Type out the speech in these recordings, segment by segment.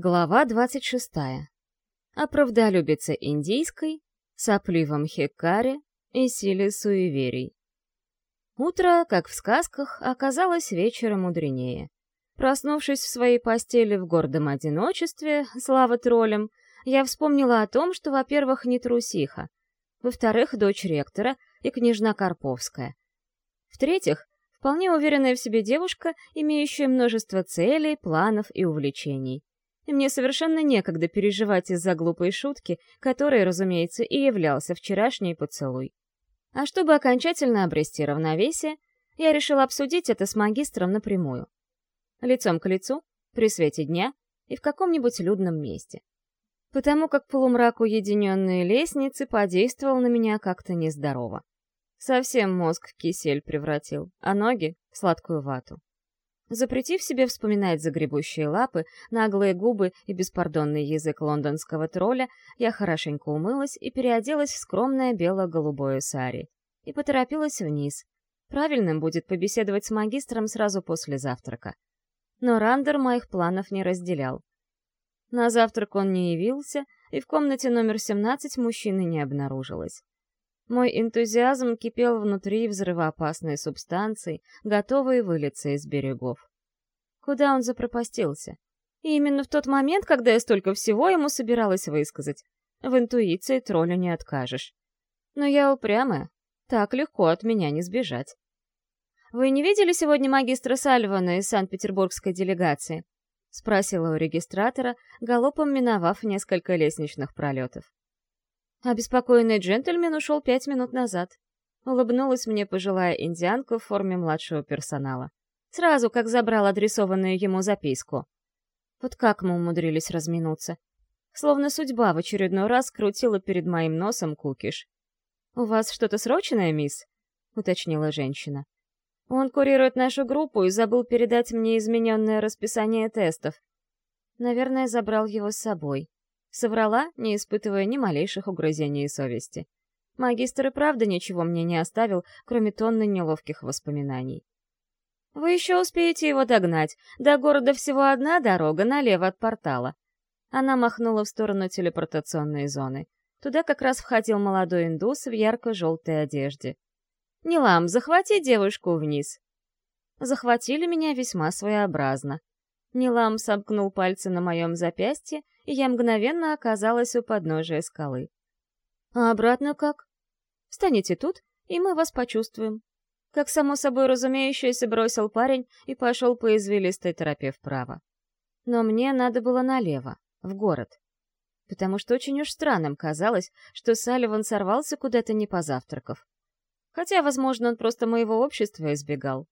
Глава 26. О правдолюбице индийской, сопливом хикаре и силе суеверий. Утро, как в сказках, оказалось вечером мудренее. Проснувшись в своей постели в гордом одиночестве, слава троллям, я вспомнила о том, что, во-первых, не трусиха, во-вторых, дочь ректора и княжна Карповская. В-третьих, вполне уверенная в себе девушка, имеющая множество целей, планов и увлечений и мне совершенно некогда переживать из-за глупой шутки, которой, разумеется, и являлся вчерашний поцелуй. А чтобы окончательно обрести равновесие, я решила обсудить это с магистром напрямую. Лицом к лицу, при свете дня и в каком-нибудь людном месте. Потому как полумрак уединенной лестницы подействовал на меня как-то нездорово. Совсем мозг в кисель превратил, а ноги — в сладкую вату. Запретив себе вспоминать загребущие лапы, наглые губы и беспардонный язык лондонского тролля, я хорошенько умылась и переоделась в скромное бело-голубое сари. И поторопилась вниз. Правильным будет побеседовать с магистром сразу после завтрака. Но Рандер моих планов не разделял. На завтрак он не явился, и в комнате номер 17 мужчины не обнаружилось. Мой энтузиазм кипел внутри взрывоопасной субстанции, готовой вылиться из берегов. Куда он запропастился? И именно в тот момент, когда я столько всего ему собиралась высказать. В интуиции троллю не откажешь. Но я упрямая. Так легко от меня не сбежать. «Вы не видели сегодня магистра Сальвана из Санкт-Петербургской делегации?» — спросила у регистратора, галопом миновав несколько лестничных пролетов. Обеспокоенный джентльмен ушел пять минут назад. Улыбнулась мне пожилая индианка в форме младшего персонала. Сразу, как забрал адресованную ему записку. Вот как мы умудрились разминуться. Словно судьба в очередной раз крутила перед моим носом кукиш. «У вас что-то срочное, мисс?» — уточнила женщина. «Он курирует нашу группу и забыл передать мне измененное расписание тестов. Наверное, забрал его с собой. Соврала, не испытывая ни малейших угрызений совести. Магистр и правда ничего мне не оставил, кроме тонны неловких воспоминаний. «Вы еще успеете его догнать. До города всего одна дорога налево от портала». Она махнула в сторону телепортационной зоны. Туда как раз входил молодой индус в ярко-желтой одежде. «Нилам, захвати девушку вниз». Захватили меня весьма своеобразно. Нилам сомкнул пальцы на моем запястье, и я мгновенно оказалась у подножия скалы. «А обратно как?» «Встанете тут, и мы вас почувствуем». Как само собой разумеющееся бросил парень и пошел по извилистой тропе вправо. Но мне надо было налево, в город. Потому что очень уж странным казалось, что Салливан сорвался куда-то не позавтракав. Хотя, возможно, он просто моего общества избегал.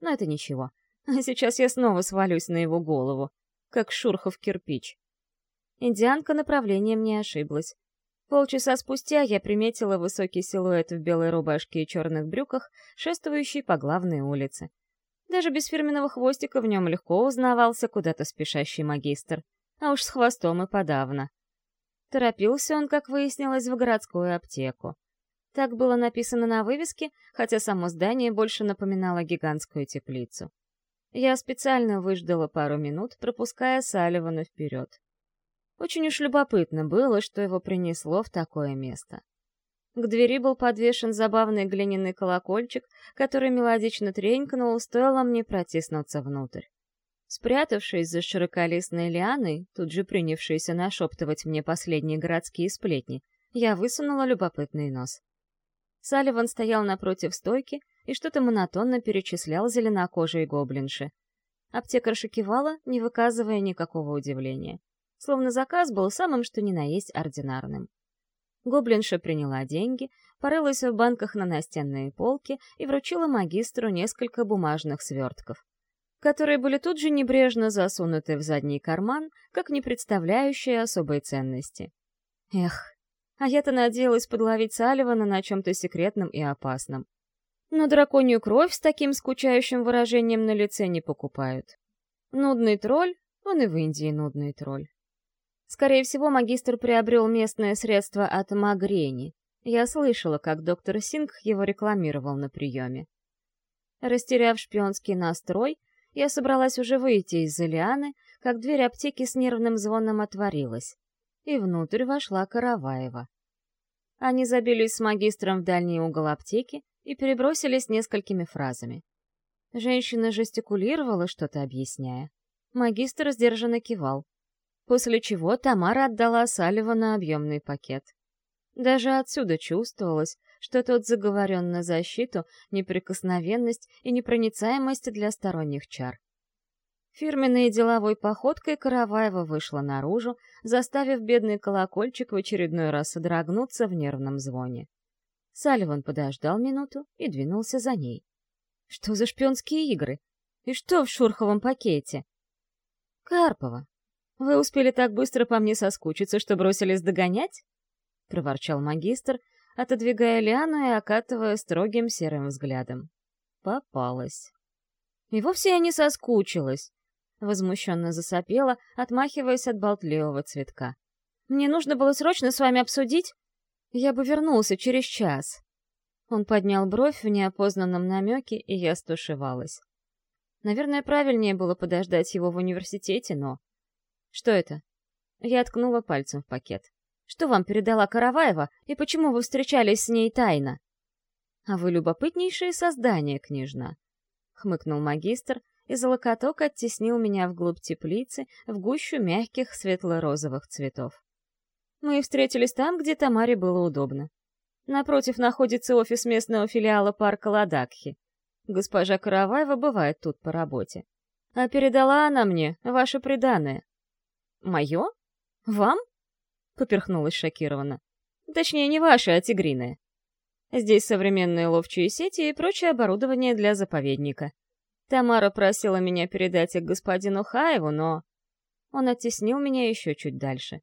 Но это ничего. А сейчас я снова свалюсь на его голову, как шурхов кирпич. Индианка направлением не ошиблась. Полчаса спустя я приметила высокий силуэт в белой рубашке и черных брюках, шествующий по главной улице. Даже без фирменного хвостика в нем легко узнавался куда-то спешащий магистр, а уж с хвостом и подавно. Торопился он, как выяснилось, в городскую аптеку. Так было написано на вывеске, хотя само здание больше напоминало гигантскую теплицу. Я специально выждала пару минут, пропуская Салливана вперед. Очень уж любопытно было, что его принесло в такое место. К двери был подвешен забавный глиняный колокольчик, который мелодично тренькнул, стоило мне протиснуться внутрь. Спрятавшись за широколистной лианой, тут же принявшейся нашептывать мне последние городские сплетни, я высунула любопытный нос. Салливан стоял напротив стойки и что-то монотонно перечислял зеленокожей гоблинши. Аптекарша кивала, не выказывая никакого удивления словно заказ был самым что ни на есть ординарным. Гоблинша приняла деньги, порылась в банках на настенные полки и вручила магистру несколько бумажных свертков, которые были тут же небрежно засунуты в задний карман, как не представляющие особой ценности. Эх, а я-то надеялась подловить Салливана на чем-то секретном и опасном. Но драконью кровь с таким скучающим выражением на лице не покупают. Нудный тролль, он и в Индии нудный тролль. Скорее всего, магистр приобрел местное средство от Магрени. Я слышала, как доктор Синг его рекламировал на приеме. Растеряв шпионский настрой, я собралась уже выйти из-за лианы, как дверь аптеки с нервным звоном отворилась, и внутрь вошла Караваева. Они забились с магистром в дальний угол аптеки и перебросились несколькими фразами. Женщина жестикулировала, что-то объясняя. Магистр сдержанно кивал. После чего Тамара отдала Салливану объемный пакет. Даже отсюда чувствовалось, что тот заговорен на защиту, неприкосновенность и непроницаемость для сторонних чар. Фирменной деловой походкой Караваева вышла наружу, заставив бедный колокольчик в очередной раз содрогнуться в нервном звоне. Салливан подождал минуту и двинулся за ней. Что за шпионские игры? И что в шурховом пакете? Карпова, вы успели так быстро по мне соскучиться, что бросились догонять? Проворчал магистр, отодвигая Лиану и окатывая строгим серым взглядом. Попалась. И вовсе я не соскучилась. Возмущенно засопела, отмахиваясь от болтливого цветка. «Мне нужно было срочно с вами обсудить. Я бы вернулся через час». Он поднял бровь в неопознанном намеке, и я стушевалась. Наверное, правильнее было подождать его в университете, но... Что это? Я ткнула пальцем в пакет. Что вам передала Караваева, и почему вы встречались с ней тайно? А вы любопытнейшее создание, княжна. Хмыкнул магистр, и за локоток оттеснил меня вглубь теплицы, в гущу мягких светло-розовых цветов. Мы встретились там, где Тамаре было удобно. Напротив находится офис местного филиала парка Ладакхи. Госпожа Караваева бывает тут по работе. А передала она мне ваше преданное. «Мое? Вам?» — поперхнулась шокированно. «Точнее, не ваше, а тигриное. Здесь современные ловчие сети и прочее оборудование для заповедника. Тамара просила меня передать их господину Хаеву, но... Он оттеснил меня еще чуть дальше.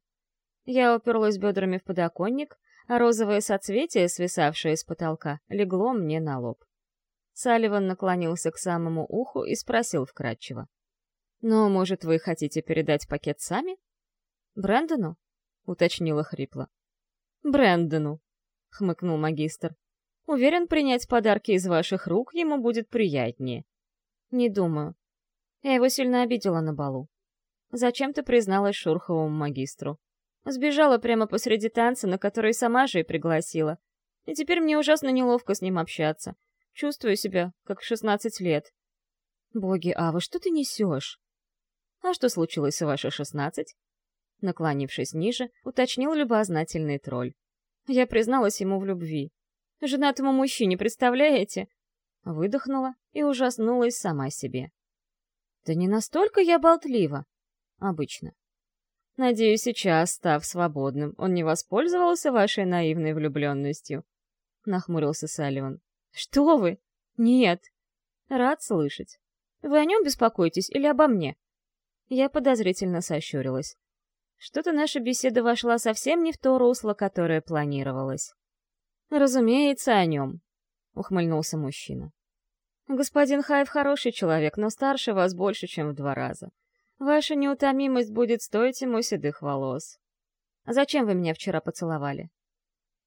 Я уперлась бедрами в подоконник, а розовое соцветие, свисавшее с потолка, легло мне на лоб. Салливан наклонился к самому уху и спросил вкратчиво. «Ну, может, вы хотите передать пакет сами?» «Брэндону?» — уточнила хрипло. «Брэндону», — хмыкнул магистр. «Уверен, принять подарки из ваших рук ему будет приятнее. Не думаю. Я его сильно обидела на балу. Зачем-то призналась Шурховому магистру. Сбежала прямо посреди танца, на который сама же и пригласила. И теперь мне ужасно неловко с ним общаться. Чувствую себя, как в шестнадцать лет. Боги, Ава, что ты несешь? А что случилось в ваши шестнадцать? Наклонившись ниже, уточнил любознательный тролль. Я призналась ему в любви. Женатому мужчине, представляете? Выдохнула и ужаснулась сама себе. Да не настолько я болтлива. Обычно. Надеюсь, сейчас, став свободным, он не воспользовался вашей наивной влюбленностью. Нахмурился Салливан. Что вы? Нет. Рад слышать. Вы о нем беспокоитесь или обо мне? Я подозрительно сощурилась. Что-то наша беседа вошла совсем не в то русло, которое планировалось. «Разумеется, о нем», — ухмыльнулся мужчина. Господин Хайв хороший человек, но старше вас больше, чем в два раза. Ваша неутомимость будет стоить ему седых волос. Зачем вы меня вчера поцеловали?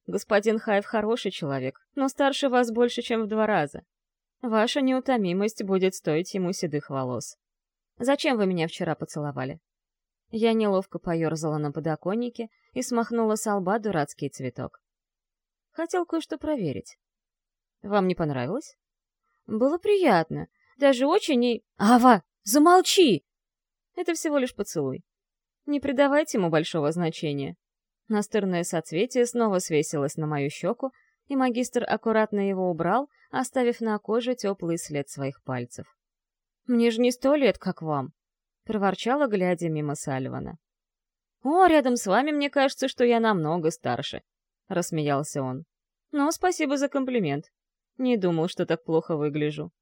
Господин Хайв хороший человек, но старше вас больше, чем в два раза. Ваша неутомимость будет стоить ему седых волос. Зачем вы меня вчера поцеловали? Я неловко поерзала на подоконнике и смахнула с лба дурацкий цветок. Хотел кое-что проверить. Вам не понравилось? Было приятно. Даже очень и... Ава, замолчи! Это всего лишь поцелуй. Не придавайте ему большого значения. Настырное соцветие снова свесилось на мою щеку, и магистр аккуратно его убрал, оставив на коже теплый след своих пальцев. «Мне же не сто лет, как вам», — проворчала, глядя мимо Сальвана. «О, рядом с вами мне кажется, что я намного старше», — рассмеялся он. «Но спасибо за комплимент. Не думал, что так плохо выгляжу.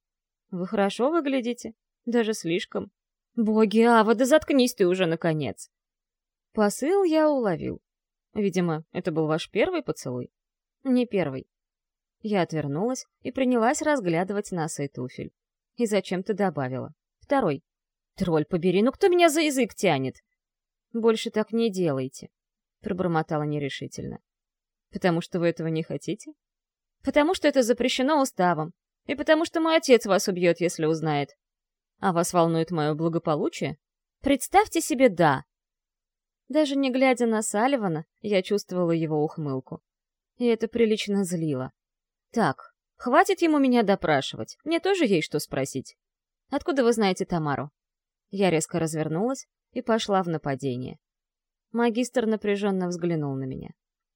Вы хорошо выглядите. Даже слишком. Боги, Ава, да заткнись ты уже, наконец. Посыл я уловил. Видимо, это был ваш первый поцелуй? Не первый. Я отвернулась и принялась разглядывать носы туфель. И зачем-то добавила. Второй. Тролль, побери, ну кто меня за язык тянет? Больше так не делайте, пробормотала нерешительно. Потому что вы этого не хотите? Потому что это запрещено уставом. И потому что мой отец вас убьет, если узнает. А вас волнует мое благополучие? Представьте себе «да». Даже не глядя на Салливана, я чувствовала его ухмылку. И это прилично злило. Так, хватит ему меня допрашивать, мне тоже есть что спросить. Откуда вы знаете Тамару? Я резко развернулась и пошла в нападение. Магистр напряженно взглянул на меня.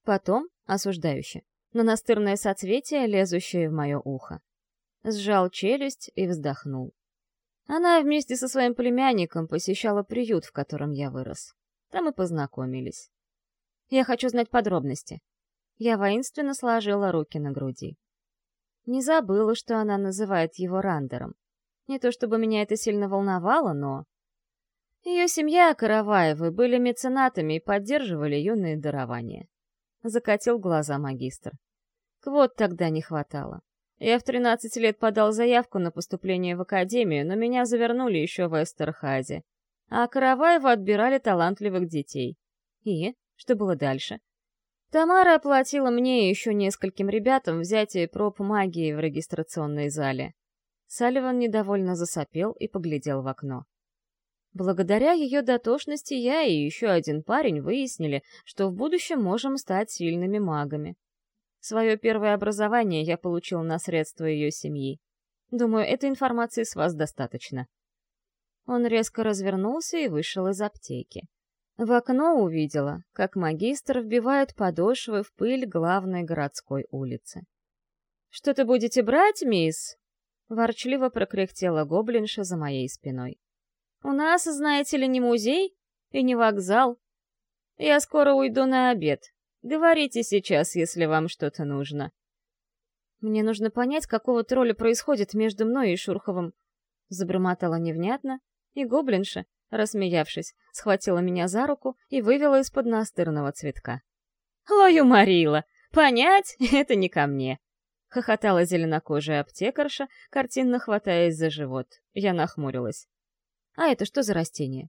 Потом, осуждающе, на настырное соцветие, лезущее в мое ухо. Сжал челюсть и вздохнул. Она вместе со своим племянником посещала приют, в котором я вырос. Там и познакомились. Я хочу знать подробности. Я воинственно сложила руки на груди. Не забыла, что она называет его Рандером. Не то чтобы меня это сильно волновало, но... Ее семья, Караваевы, были меценатами и поддерживали юные дарования. Закатил глаза магистр. Квот тогда не хватало. Я в 13 лет подал заявку на поступление в академию, но меня завернули еще в Эстерхазе. А Караваева отбирали талантливых детей. И? Что было дальше? Тамара оплатила мне и еще нескольким ребятам взятие проб магии в регистрационной зале. Салливан недовольно засопел и поглядел в окно. Благодаря ее дотошности я и еще один парень выяснили, что в будущем можем стать сильными магами. Свое первое образование я получил на средства ее семьи. Думаю, этой информации с вас достаточно. Он резко развернулся и вышел из аптеки. В окно увидела, как магистр вбивает подошвы в пыль главной городской улицы. «Что-то будете брать, мисс?» Ворчливо прокряхтела гоблинша за моей спиной. У нас, знаете ли, не музей и не вокзал. Я скоро уйду на обед. Говорите сейчас, если вам что-то нужно. Мне нужно понять, какого тролля происходит между мной и Шурховым. Забормотала невнятно, и гоблинша, рассмеявшись, схватила меня за руку и вывела из-под настырного цветка. «Лою Марила! Понять — это не ко мне!» — хохотала зеленокожая аптекарша, картинно хватаясь за живот. Я нахмурилась. А это что за растение?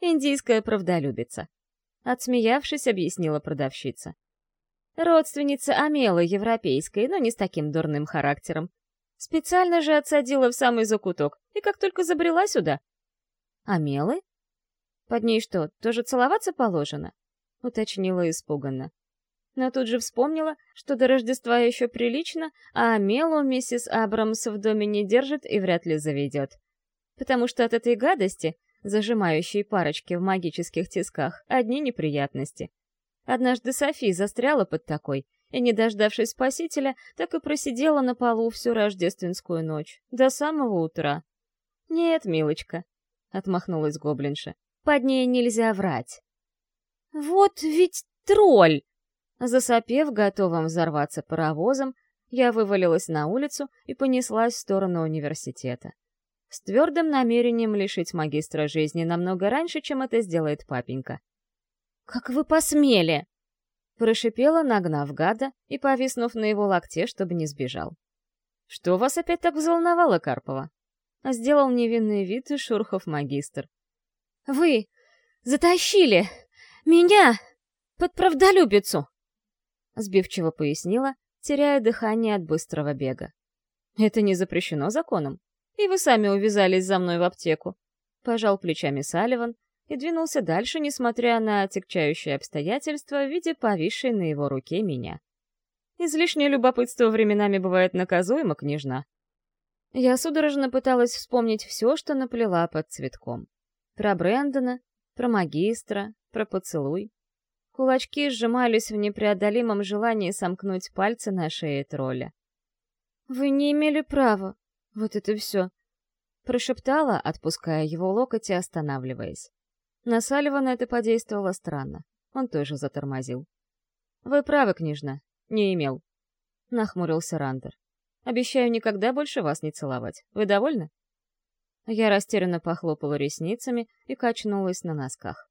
Индийская правдолюбица. Отсмеявшись, объяснила продавщица. Родственница Амелы европейской, но не с таким дурным характером. Специально же отсадила в самый закуток, и как только забрела сюда. Амелы? Под ней что, тоже целоваться положено? Уточнила испуганно. Но тут же вспомнила, что до Рождества еще прилично, а Амелу миссис Абрамс в доме не держит и вряд ли заведет потому что от этой гадости, зажимающей парочки в магических тисках, одни неприятности. Однажды Софи застряла под такой, и, не дождавшись спасителя, так и просидела на полу всю рождественскую ночь, до самого утра. «Нет, милочка», — отмахнулась гоблинша, — «под ней нельзя врать». «Вот ведь тролль!» Засопев, готовым взорваться паровозом, я вывалилась на улицу и понеслась в сторону университета с твердым намерением лишить магистра жизни намного раньше, чем это сделает папенька. «Как вы посмели!» Прошипела, нагнав гада и повиснув на его локте, чтобы не сбежал. «Что вас опять так взволновало, Карпова?» Сделал невинный вид и Шурхов магистр. «Вы затащили меня под правдолюбицу!» Сбивчиво пояснила, теряя дыхание от быстрого бега. «Это не запрещено законом и вы сами увязались за мной в аптеку. Пожал плечами Салливан и двинулся дальше, несмотря на отягчающие обстоятельства в виде повисшей на его руке меня. Излишнее любопытство временами бывает наказуемо, княжна. Я судорожно пыталась вспомнить все, что наплела под цветком. Про Брэндона, про магистра, про поцелуй. Кулачки сжимались в непреодолимом желании сомкнуть пальцы на шее тролля. «Вы не имели права», вот это все. Прошептала, отпуская его локоть и останавливаясь. На Салливана это подействовало странно. Он тоже затормозил. «Вы правы, княжна. Не имел». Нахмурился Рандер. «Обещаю никогда больше вас не целовать. Вы довольны?» Я растерянно похлопала ресницами и качнулась на носках.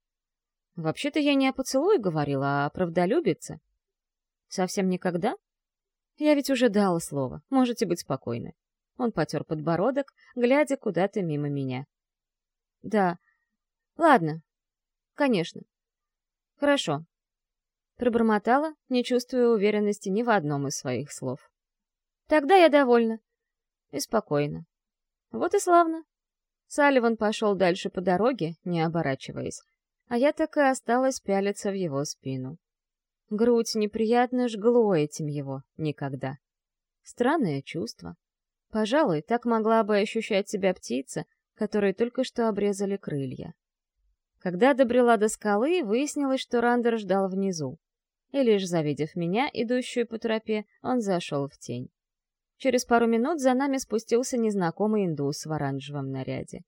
«Вообще-то я не о поцелуе говорила, а о правдолюбице». «Совсем никогда?» «Я ведь уже дала слово. Можете быть спокойны. Он потер подбородок, глядя куда-то мимо меня. «Да. Ладно. Конечно. Хорошо». Пробормотала, не чувствуя уверенности ни в одном из своих слов. «Тогда я довольна. И спокойна. Вот и славно». Салливан пошел дальше по дороге, не оборачиваясь, а я так и осталась пялиться в его спину. Грудь неприятно жгло этим его никогда. Странное чувство. Пожалуй, так могла бы ощущать себя птица, которой только что обрезали крылья. Когда добрела до скалы, выяснилось, что Рандер ждал внизу. И лишь завидев меня, идущую по тропе, он зашел в тень. Через пару минут за нами спустился незнакомый индус в оранжевом наряде.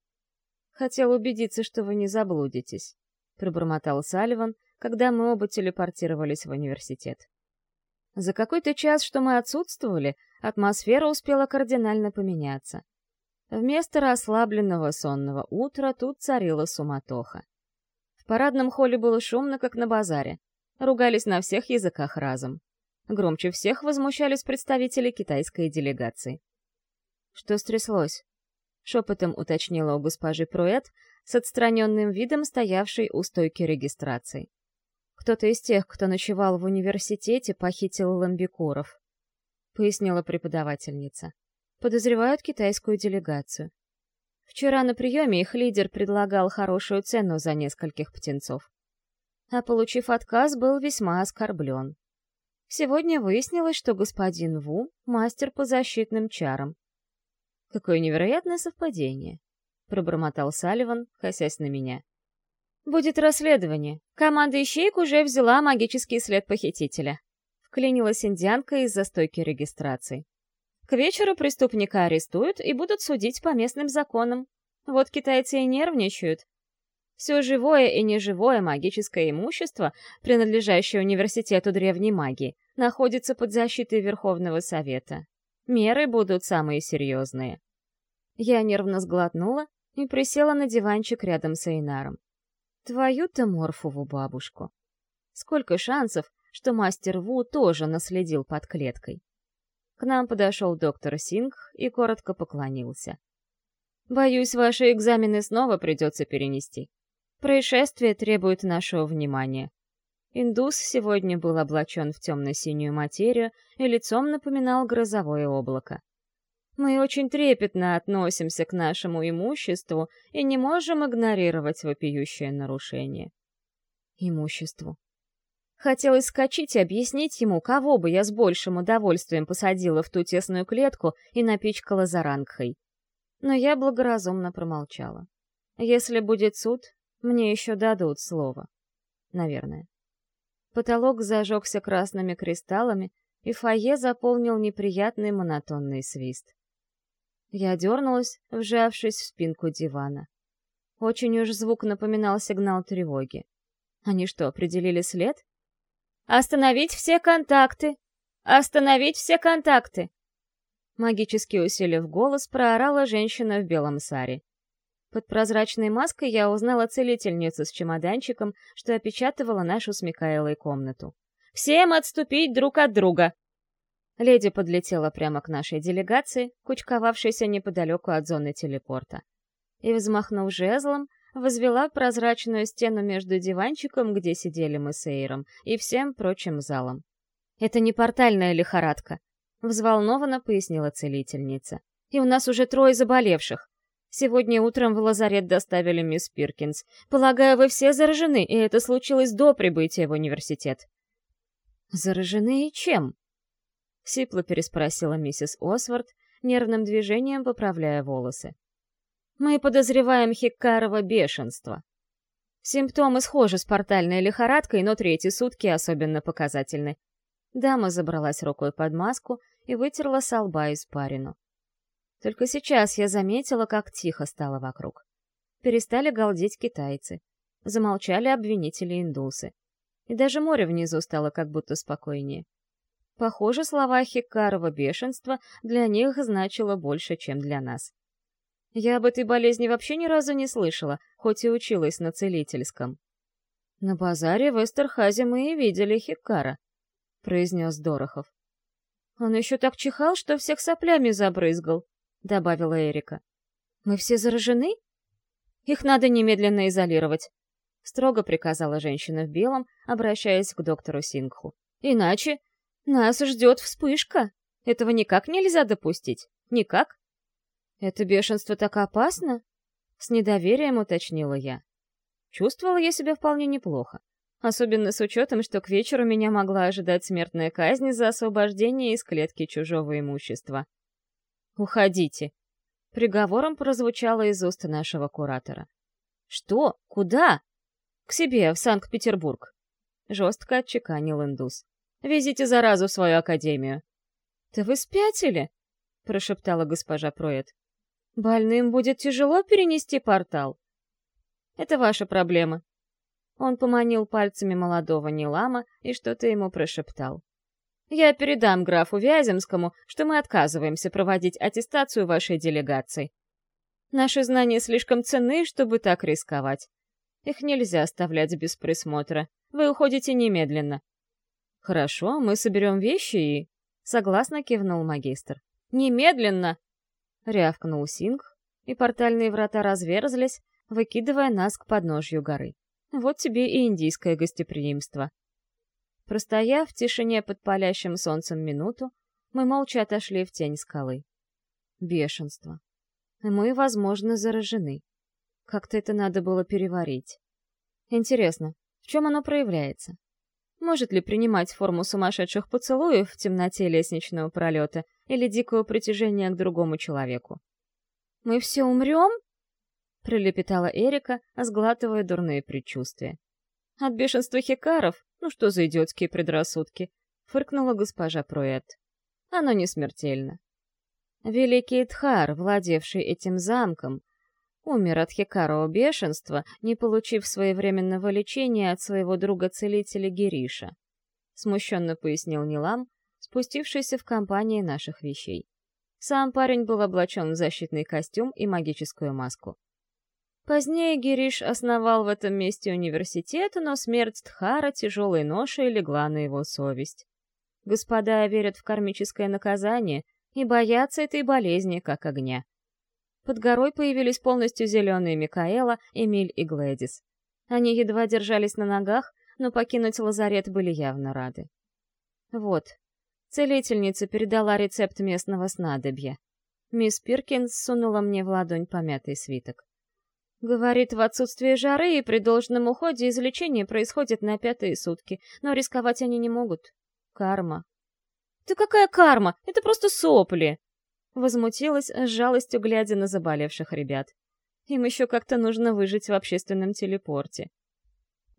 «Хотел убедиться, что вы не заблудитесь», — пробормотал Салливан, когда мы оба телепортировались в университет. За какой-то час, что мы отсутствовали, атмосфера успела кардинально поменяться. Вместо расслабленного сонного утра тут царила суматоха. В парадном холле было шумно, как на базаре. Ругались на всех языках разом. Громче всех возмущались представители китайской делегации. «Что стряслось?» — шепотом уточнила у госпожи Пруэт с отстраненным видом стоявшей у стойки регистрации. Кто-то из тех, кто ночевал в университете, похитил ламбикуров, пояснила преподавательница. Подозревают китайскую делегацию. Вчера на приеме их лидер предлагал хорошую цену за нескольких птенцов. А получив отказ, был весьма оскорблен. Сегодня выяснилось, что господин Ву — мастер по защитным чарам. Какое невероятное совпадение, — пробормотал Салливан, косясь на меня. «Будет расследование. Команда ищейк уже взяла магический след похитителя». Вклинилась индианка из застойки регистрации. К вечеру преступника арестуют и будут судить по местным законам. Вот китайцы и нервничают. Все живое и неживое магическое имущество, принадлежащее университету древней магии, находится под защитой Верховного Совета. Меры будут самые серьезные. Я нервно сглотнула и присела на диванчик рядом с Эйнаром. Твою-то морфову бабушку. Сколько шансов, что мастер Ву тоже наследил под клеткой. К нам подошел доктор Синг и коротко поклонился. «Боюсь, ваши экзамены снова придется перенести. Происшествие требует нашего внимания». Индус сегодня был облачен в темно-синюю материю и лицом напоминал грозовое облако. Мы очень трепетно относимся к нашему имуществу и не можем игнорировать вопиющее нарушение. Имуществу. Хотелось скачить и объяснить ему, кого бы я с большим удовольствием посадила в ту тесную клетку и напичкала зарангхой. Но я благоразумно промолчала. Если будет суд, мне еще дадут слово. Наверное. Потолок зажегся красными кристаллами, и фойе заполнил неприятный монотонный свист. Я дернулась, вжавшись в спинку дивана. Очень уж звук напоминал сигнал тревоги. Они что, определили след? «Остановить все контакты! Остановить все контакты!» Магически усилив голос, проорала женщина в белом саре. Под прозрачной маской я узнала целительницу с чемоданчиком, что опечатывала нашу с Микаэлой комнату. «Всем отступить друг от друга! Леди подлетела прямо к нашей делегации, кучковавшейся неподалеку от зоны телепорта. И, взмахнув жезлом, возвела прозрачную стену между диванчиком, где сидели мы с Эйром, и всем прочим залом. «Это не портальная лихорадка», — взволнованно пояснила целительница. «И у нас уже трое заболевших. Сегодня утром в лазарет доставили мисс Пиркинс. Полагаю, вы все заражены, и это случилось до прибытия в университет». «Заражены чем?» — сипло переспросила миссис Освард, нервным движением поправляя волосы. «Мы подозреваем Хиккарова бешенство. Симптомы схожи с портальной лихорадкой, но третьи сутки особенно показательны». Дама забралась рукой под маску и вытерла со лба испарину. Только сейчас я заметила, как тихо стало вокруг. Перестали галдеть китайцы. Замолчали обвинители-индусы. И даже море внизу стало как будто спокойнее. Похоже, слова Хикарова бешенства для них значило больше, чем для нас. Я об этой болезни вообще ни разу не слышала, хоть и училась на целительском. «На базаре в Эстерхазе мы и видели Хикара», — произнес Дорохов. «Он еще так чихал, что всех соплями забрызгал», — добавила Эрика. «Мы все заражены?» «Их надо немедленно изолировать», — строго приказала женщина в белом, обращаясь к доктору Сингху. «Иначе нас ждет вспышка. Этого никак нельзя допустить. Никак. Это бешенство так опасно? С недоверием уточнила я. Чувствовала я себя вполне неплохо. Особенно с учетом, что к вечеру меня могла ожидать смертная казнь за освобождение из клетки чужого имущества. «Уходите!» Приговором прозвучало из уст нашего куратора. «Что? Куда?» «К себе, в Санкт-Петербург», — жестко отчеканил индус. «Везите заразу в свою академию». «Да вы спятили?» — прошептала госпожа Проэт. «Больным будет тяжело перенести портал». «Это ваша проблема». Он поманил пальцами молодого Нилама и что-то ему прошептал. «Я передам графу Вяземскому, что мы отказываемся проводить аттестацию вашей делегации. Наши знания слишком ценны, чтобы так рисковать. Их нельзя оставлять без присмотра. Вы уходите немедленно». «Хорошо, мы соберем вещи и...» Согласно кивнул магистр. «Немедленно!» Рявкнул Синг, и портальные врата разверзлись, выкидывая нас к подножью горы. Вот тебе и индийское гостеприимство. Простояв в тишине под палящим солнцем минуту, мы молча отошли в тень скалы. Бешенство. Мы, возможно, заражены. Как-то это надо было переварить. Интересно, в чем оно проявляется? Может ли принимать форму сумасшедших поцелуев в темноте лестничного пролета или дикого притяжения к другому человеку? «Мы все умрем?» — пролепетала Эрика, сглатывая дурные предчувствия. «От бешенства хикаров? Ну что за идиотские предрассудки?» — фыркнула госпожа Пруэт. «Оно не смертельно. Великий Тхар, владевший этим замком, умер от хикарового бешенства, не получив своевременного лечения от своего друга-целителя Гериша. Смущенно пояснил Нилам, спустившийся в компании наших вещей. Сам парень был облачен в защитный костюм и магическую маску. Позднее Гириш основал в этом месте университет, но смерть Тхара тяжелой ношей легла на его совесть. Господа верят в кармическое наказание и боятся этой болезни, как огня. Под горой появились полностью зеленые Микаэла, Эмиль и Глэдис. Они едва держались на ногах, но покинуть лазарет были явно рады. Вот, целительница передала рецепт местного снадобья. Мисс Пиркинс сунула мне в ладонь помятый свиток. Говорит, в отсутствие жары и при должном уходе излечение происходит на пятые сутки, но рисковать они не могут. Карма. «Да какая карма? Это просто сопли!» Возмутилась, с жалостью глядя на заболевших ребят. Им еще как-то нужно выжить в общественном телепорте.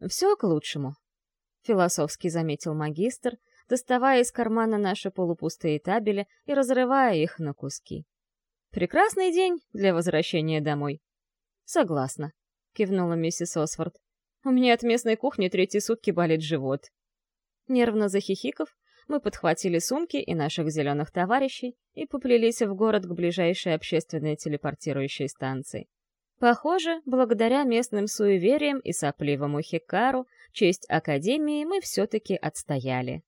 «Все к лучшему», — философски заметил магистр, доставая из кармана наши полупустые табели и разрывая их на куски. «Прекрасный день для возвращения домой». «Согласна», — кивнула миссис Осфорд. «У меня от местной кухни третьи сутки болит живот». Нервно захихиков, мы подхватили сумки и наших зеленых товарищей и поплелись в город к ближайшей общественной телепортирующей станции. Похоже, благодаря местным суевериям и сопливому Хикару, честь Академии мы все-таки отстояли.